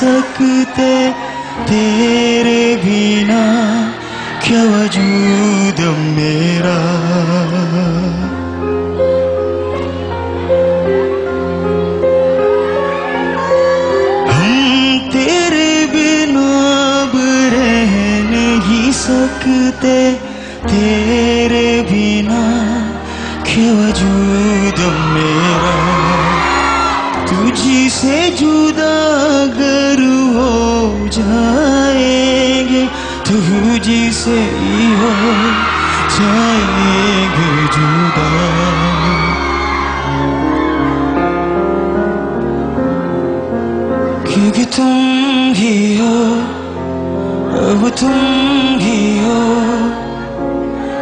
सकते तेरे बिना, क्या वजूद मेरा? सकते, तेरे बिना के वजूद मेरा? तुझी से जुदा 자에게 두지세요 자에게 주다. 그게 통기요 어 통기요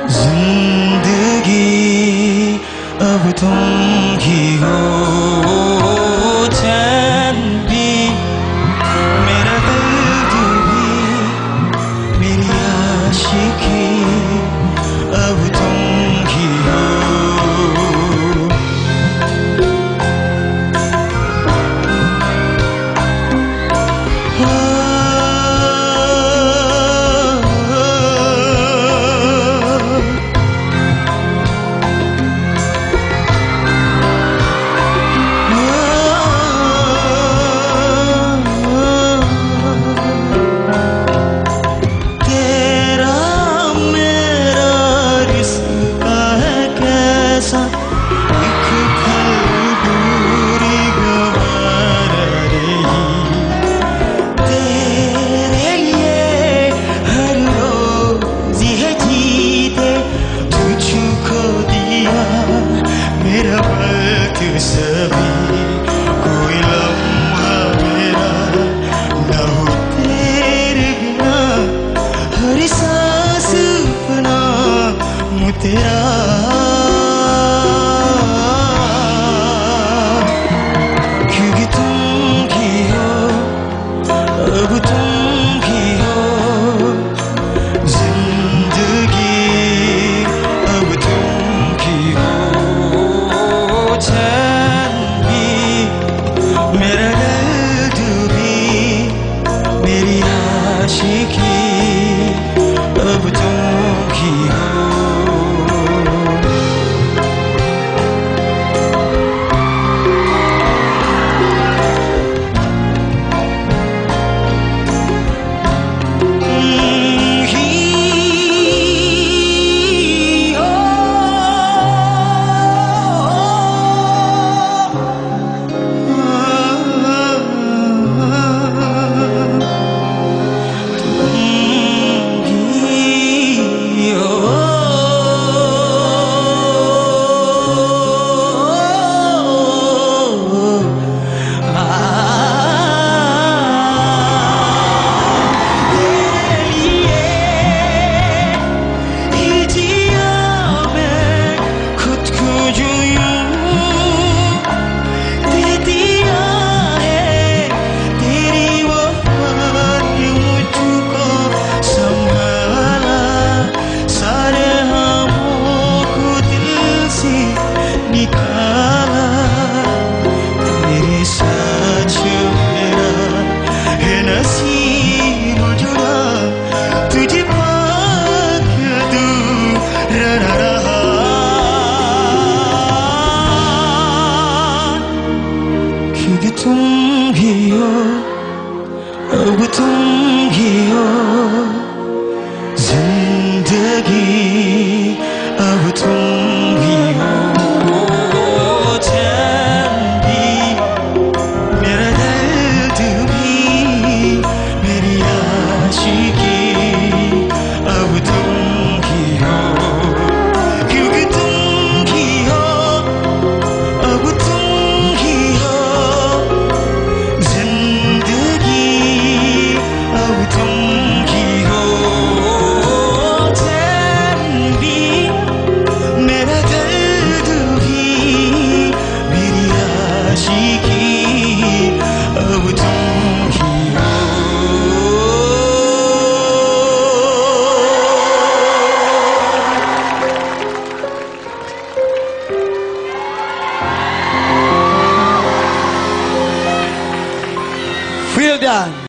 जिंदगी अब कोई लम्हा मेरा न हो तेरे बिना। तेरा